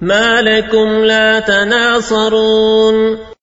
ما لكم لا تناصرون